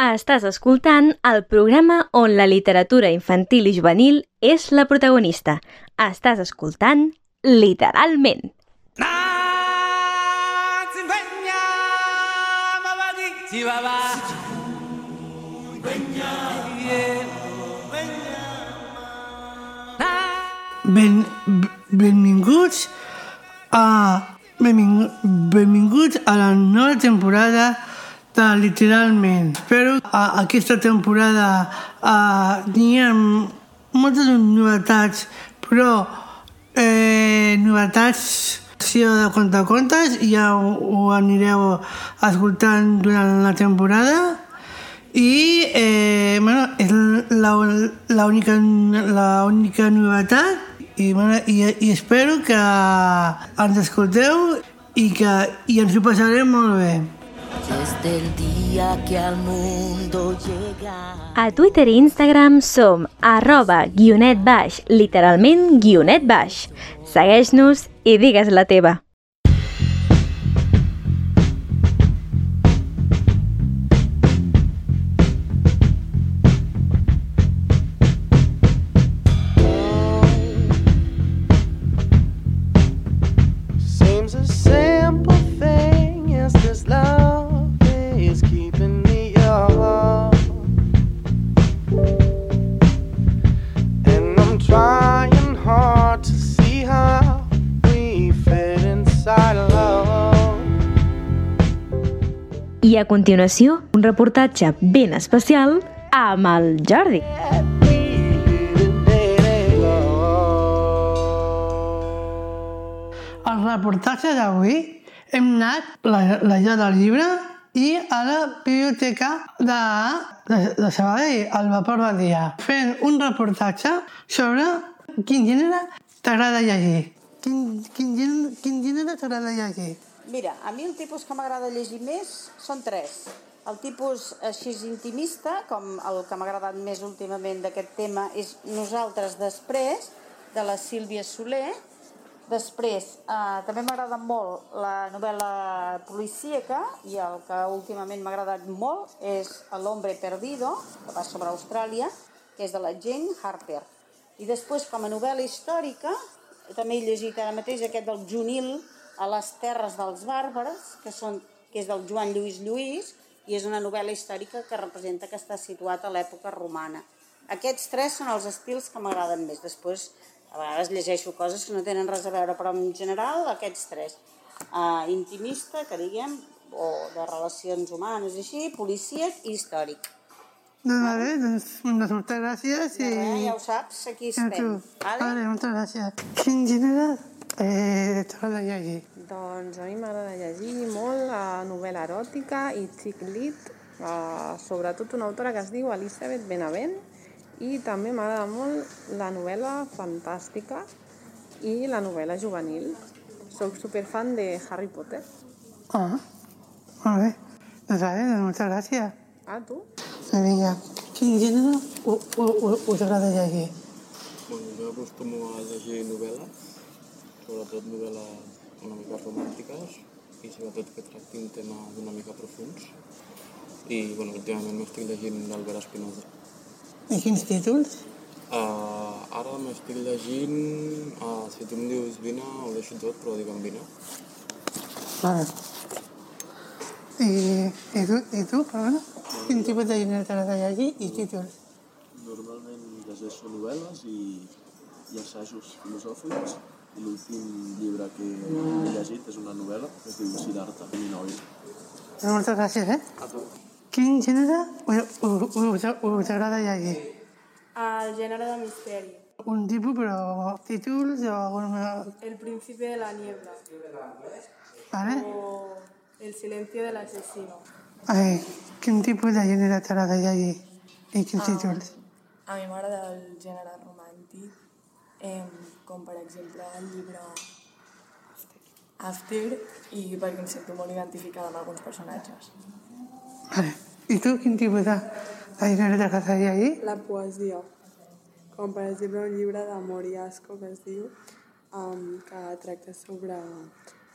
Estàs escoltant el programa on la literatura infantil i juvenil és la protagonista. Estàs escoltant literalment. Ben, benvinguts a benving, benvinguts a la nova temporada de Literalment. Espero a aquesta temporada uh, n'hi ha moltes novetats, però eh, novetats si de contar contes ja ho, ho anireu escoltant durant la temporada i eh, bueno, és l'única l'única novetat i, bueno, i, i espero que ens escolteu i que i ens ho passarem molt bé. Desde el día que al mundo llega. A Twitter i Instagram som arroba guionet baix, literalment guionet baix. Segueix-nos i digues la teva. A continuació, un reportatge ben especial amb el Jordi. Al reportatge d'avui hem anat la, la ja del llibre i a la biblioteca de, de, de Sabadell, al vapor del dia, fent un reportatge sobre quin gènere t'agrada llegir. Quin, quin, quin gènere t'agrada llegir? Mira, a mi el tipus que m'agrada llegir més són tres. El tipus així intimista, com el que m'ha agradat més últimament d'aquest tema, és Nosaltres després, de la Sílvia Soler. Després, eh, també m'agrada molt la novel·la policíaca i el que últimament m'ha agradat molt és L'hombre perdido, que va sobre Austràlia, que és de la Jane Harper. I després, com a novel·la històrica, també he llegit ara mateix aquest del Junil, a les terres dels bàrbares, que, són, que és del Joan Lluís Lluís, i és una novel·la històrica que representa que està situat a l'època romana. Aquests tres són els estils que m'agraden més. Després, a vegades llegeixo coses que no tenen res a veure, però en general aquests tres. Uh, intimista, que diguem, o de relacions humanes, així, policíac i històric. Doncs vale, doncs, doncs moltes gràcies i... res, ja ho saps, aquí estem. Vale, moltes gràcies. Quin gènere eh, t'agrada llegir? Doncs a mi m'agrada llegir molt la novel·la eròtica i chick lit, uh, sobretot una autora que es diu Elisabeth Benavent, i també m'agrada molt la novel·la fantàstica i la novel·la juvenil. Soc superfan de Harry Potter. Ah, molt bé. Doncs vale, doncs moltes gràcies. Ah, tu? Doncs vinga, quin gènere us agrada llegir? Bueno, jo acostumo a llegir novel·les, sobretot novel·les una mica romàntiques i sobretot que tractin temes una mica profuns. I bueno, últimament m'estic llegint d'Albert Espinosa. I quins títols? Uh, ara m'estic llegint, uh, si tu em dius vine, ho deixo tot, però digue'm vine. Vale. I, i tu, i tu perdona? Quin tipus de gènere t'agrada llegir i títols? Normalment llegeixo novel·les i, i assajos filosòfics l'últim llibre que he llegit és una novel·la que es diu Siddhartha, Minoi. Moltes gràcies, eh? Quin gènere us, us, agrada llegir? Al gènere de misteri. Un tipus, però títols o alguna... El príncipe de la niebla. Vale? O El silencio del asesino. Ai, quin tipus de gènere t'agrada llegir i quins títols? A mi m'agrada el gènere romàntic, eh, com per exemple el llibre After, i perquè em sento molt identificada amb alguns personatges. Vale. I tu, quin tipus de, de gènere t'agrada llegir? La poesia. Com per exemple un llibre d'amor i asco que es diu, um, que tracta sobre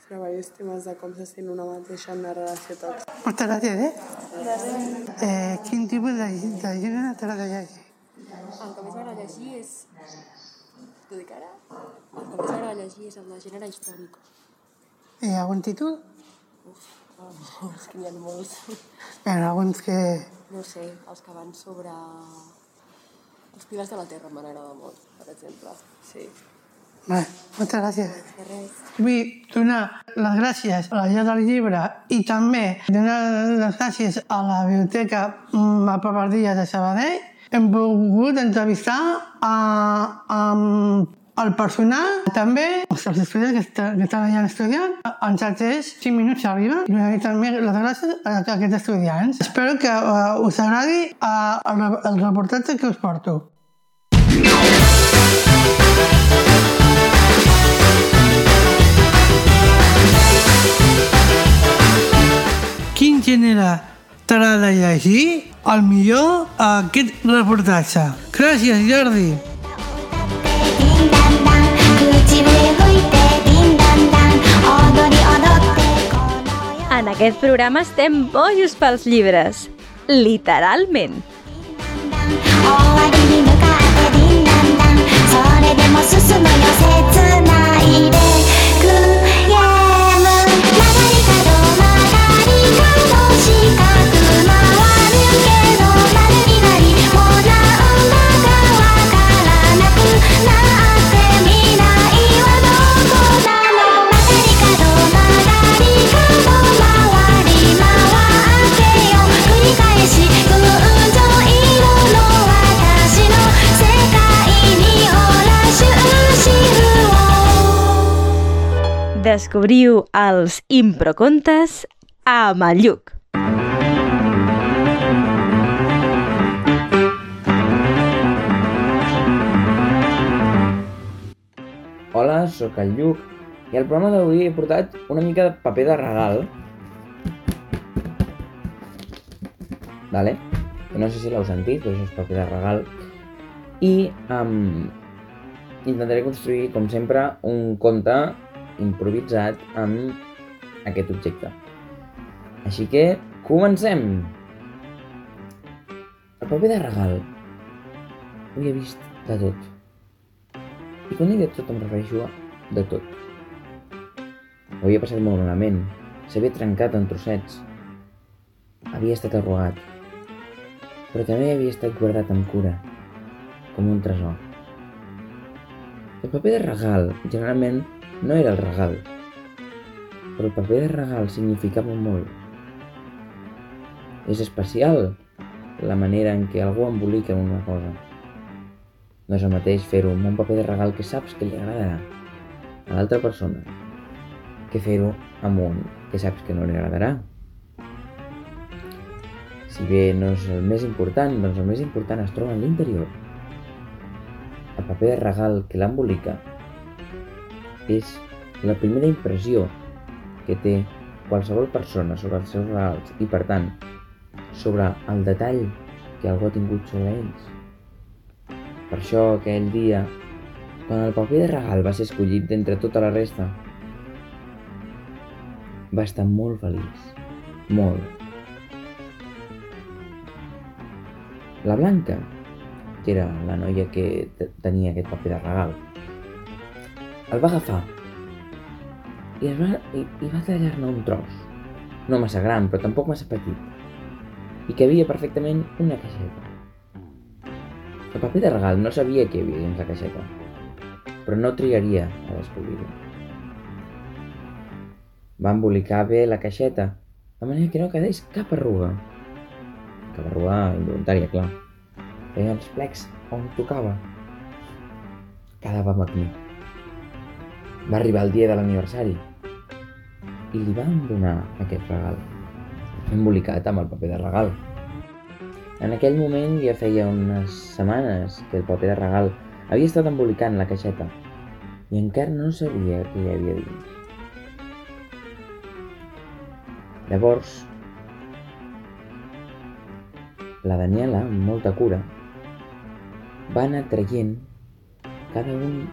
sobre diversos temes de com se sent una mateixa en una relació tòxica. Moltes gràcies, eh? eh quin tipus de, de gènere t'agrada llegir? El que més m'agrada llegir és... T'ho dic ara? El que més m'agrada llegir és el de gènere històric. Hi ha algun títol? Oh, és que n'hi ha molts. Hi ha alguns que... No sé, els que van sobre... Els pilars de la Terra m'agrada molt, per exemple. Sí. Bé, moltes gràcies. De res. Vull donar les gràcies a la gent del llibre i també donar les gràcies a la biblioteca mm, a Papardilles de Sabadell. Hem volgut entrevistar a, a, el personal, també els estudiants que, estan, que estan allà estudiant. En xarxes 5 minuts arriben i donar també les gràcies a, a aquests estudiants. Espero que uh, us agradi uh, el, el reportatge que us porto. Quin gènere t'agrada llegir? El millor a aquest reportatge. Gràcies, Jordi. En aquest programa estem bojos pels llibres. Literalment. 終 Descobriu els improcontes amb el Lluc. Hola, sóc el Lluc i al programa d'avui he portat una mica de paper de regal. Vale? No sé si l'heu sentit, però això és paper de regal. I um, intentaré construir, com sempre, un conte improvisat amb aquest objecte. Així que, comencem! El paper de regal. Ho he vist de tot. I quan dic de tot em refereixo a de tot. Ho havia passat molt malament. S'havia trencat en trossets. Havia estat arrugat. Però també havia estat guardat amb cura, com un tresor. El paper de regal generalment no era el regal, però el paper de regal significava molt. És especial la manera en què algú embolica una cosa. No és el mateix fer-ho amb un paper de regal que saps que li agradarà a l'altra persona que fer-ho amb un que saps que no li agradarà. Si bé no és el més important, doncs el més important es troba en l'interior. El paper de regal que l'embolica és la primera impressió que té qualsevol persona sobre els seus regals i, per tant, sobre el detall que algú ha tingut sobre ells. Per això, aquell dia, quan el paper de regal va ser escollit d'entre tota la resta, va estar molt feliç. Molt. La Blanca, que era la noia que te- tenia aquest paper de regal, el va agafar i, es va, i, i va tallar-ne un tros. No massa gran, però tampoc massa petit. I que havia perfectament una caixeta. El paper de regal no sabia què havia dins la caixeta, però no trigaria a descobrir-ho. Va embolicar bé la caixeta, de manera que no quedés cap arruga. Cap arruga involuntària, clar. Feia els plecs on tocava. Quedava magnífic. Va arribar el dia de l'aniversari i li van donar aquest regal, embolicat amb el paper de regal. En aquell moment ja feia unes setmanes que el paper de regal havia estat embolicant la caixeta i encara no sabia què hi havia dins. Llavors, la Daniela, amb molta cura, va anar traient cada un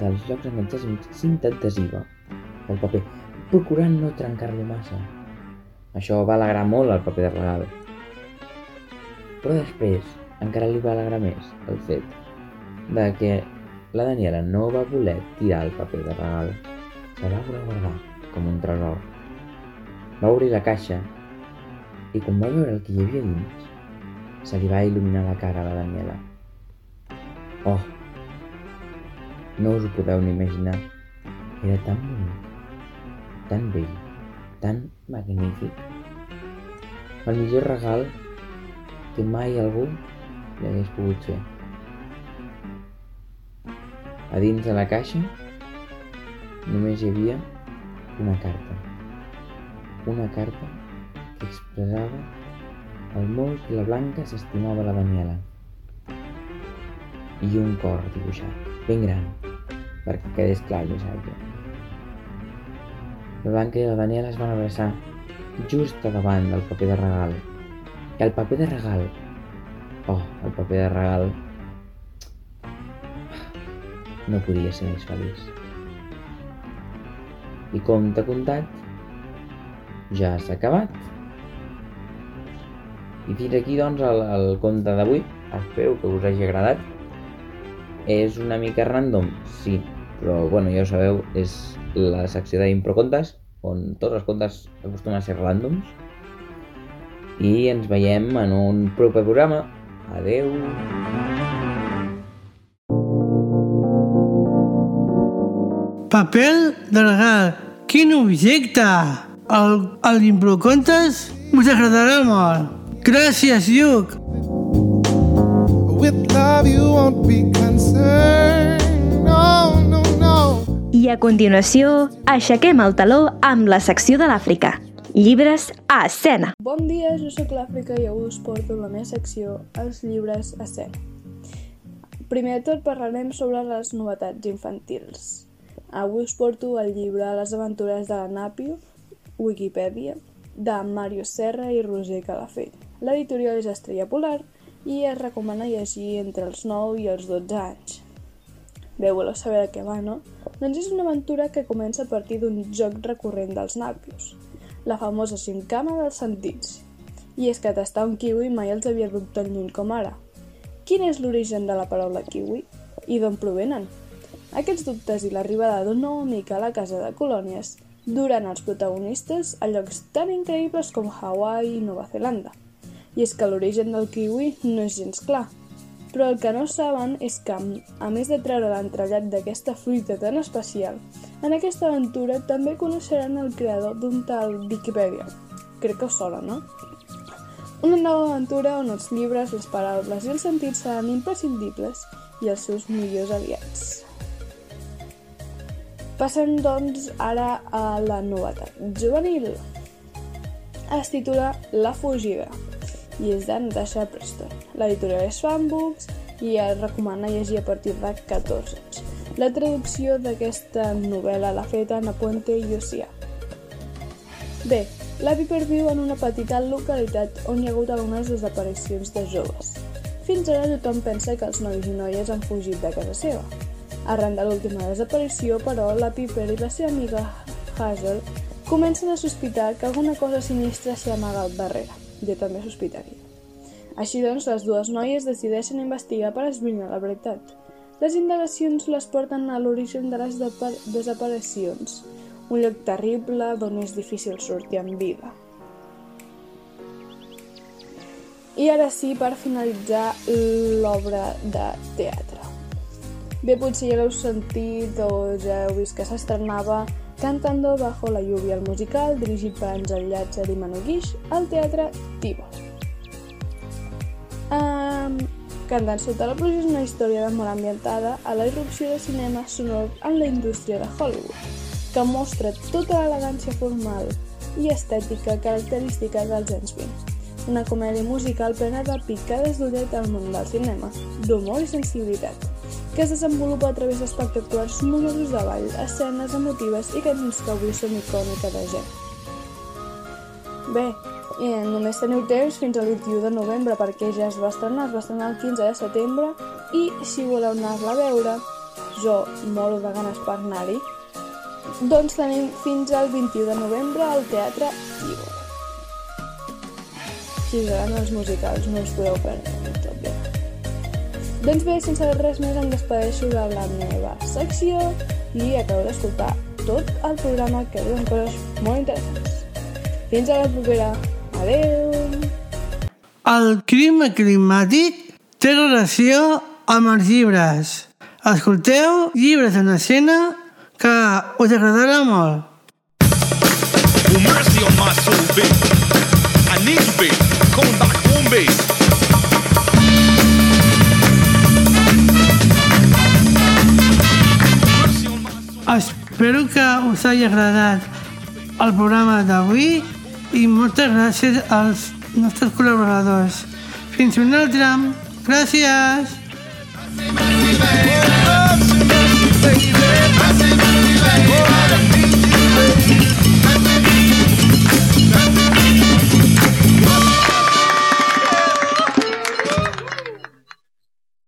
dels llocs enganxats amb cinta adhesiva pel paper, procurant no trencar-lo massa. Això va alegrar molt el paper de regal. Però després encara li va alegrar més el fet de que la Daniela no va voler tirar el paper de regal. Se va voler guardar com un tresor. Va obrir la caixa i quan va veure el que hi havia dins, se li va il·luminar la cara a la Daniela. Oh, no us ho podeu ni imaginar. Era tan bonic, tan bell, tan magnífic. El millor regal que mai algú li hagués pogut fer. A dins de la caixa només hi havia una carta. Una carta que expressava el molt que la Blanca s'estimava la Daniela. I un cor dibuixat, ben gran, perquè quedés clar el missatge. La Blanca i la Daniela es van abraçar just a davant del paper de regal. I el paper de regal, oh, el paper de regal, no podia ser més feliç. I compte comptat, ja s'ha acabat. I fins aquí, doncs, el, el conte d'avui. Espero que us hagi agradat. És una mica random, sí, però, bueno, ja ho sabeu, és la secció d'improcontes, on tots els contes acostumen a ser ràndoms. I ens veiem en un proper programa. Adeu! Papel de regal. Quin objecte! El, el d'Improcontes us agradarà molt. Gràcies, Lluc. I a continuació, aixequem el taló amb la secció de l'Àfrica. Llibres a escena. Bon dia, jo sóc l'Àfrica i avui us porto la meva secció, els llibres a escena. Primer de tot parlarem sobre les novetats infantils. Avui us porto el llibre Les aventures de la Nàpio, Wikipedia, de Mario Serra i Roger Calafell. L'editorial és Estrella Polar i es recomana llegir entre els 9 i els 12 anys. Bé, voleu saber de què va, no? Doncs és una aventura que comença a partir d'un joc recurrent dels nàpios, la famosa cincama dels sentits. I és que tastar un kiwi mai els havia dut tan lluny com ara. Quin és l'origen de la paraula kiwi? I d'on provenen? Aquests dubtes i l'arribada d'un nou amic a la casa de colònies duran els protagonistes a llocs tan increïbles com Hawaii i Nova Zelanda. I és que l'origen del kiwi no és gens clar. Però el que no saben és que, a més de treure l'entrellat d'aquesta fruita tan especial, en aquesta aventura també coneixeran el creador d'un tal Wikipedia. Crec que us sona, no? Una nova aventura on els llibres, les paraules i els sentits seran imprescindibles i els seus millors aliats. Passem, doncs, ara a la novetat juvenil. Es titula La fugida i és de Natasha Preston. L'editorial és Fanbooks i es recomana llegir a partir de 14 anys. La traducció d'aquesta novel·la l'ha fet Anna Puente i Ossià. Bé, la Piper viu en una petita localitat on hi ha hagut algunes desaparicions de joves. Fins ara tothom pensa que els nois i noies han fugit de casa seva. Arran de l'última desaparició, però, la Piper i la seva amiga Hazel comencen a sospitar que alguna cosa sinistra s'hi amaga al darrere. Jo també sospitaria. Així doncs, les dues noies decideixen investigar per esbrinar la veritat. Les indagacions les porten a l'origen de les desaparicions, un lloc terrible d'on és difícil sortir amb vida. I ara sí, per finalitzar, l'obra de teatre. Bé, potser ja l'heu sentit o ja heu vist que s'estrenava Cantando bajo la lluvia, el musical dirigit per Àngel Llàtzer i Manu Guix al Teatre Tibor. Um, Cantant sota la pluja és una història d'amor ambientada a la irrupció de cinema sonor en la indústria de Hollywood, que mostra tota l'elegància formal i estètica característica dels anys 20. Una comèdia musical plena de picades d'ullet al món del cinema, d'humor i sensibilitat, que es desenvolupa a través d'espectaculars números de ball, escenes emotives i cançons que avui són icònica de gent. Bé, eh, només teniu temps fins al 21 de novembre perquè ja es va estrenar, es va estrenar el 15 de setembre i si voleu anar-la a veure, jo moro de ganes per anar-hi, doncs tenim fins al 21 de novembre al Teatre Igor. Si us agraden els musicals, no us podeu perdre. Doncs bé, sense res més em despedeixo de la meva secció i acabo d'escoltar tot el programa que diuen coses molt interessants. Fins a la propera. Adeu! El clima climàtic té relació amb els llibres. Escolteu llibres en escena que us agradarà molt. Mercy on my soul, babe. I need you, babe. Come back home, babe. Espero que us hagi agradat el programa d'avui i moltes gràcies als nostres col·laboradors. Fins un altre. Gràcies. Baby,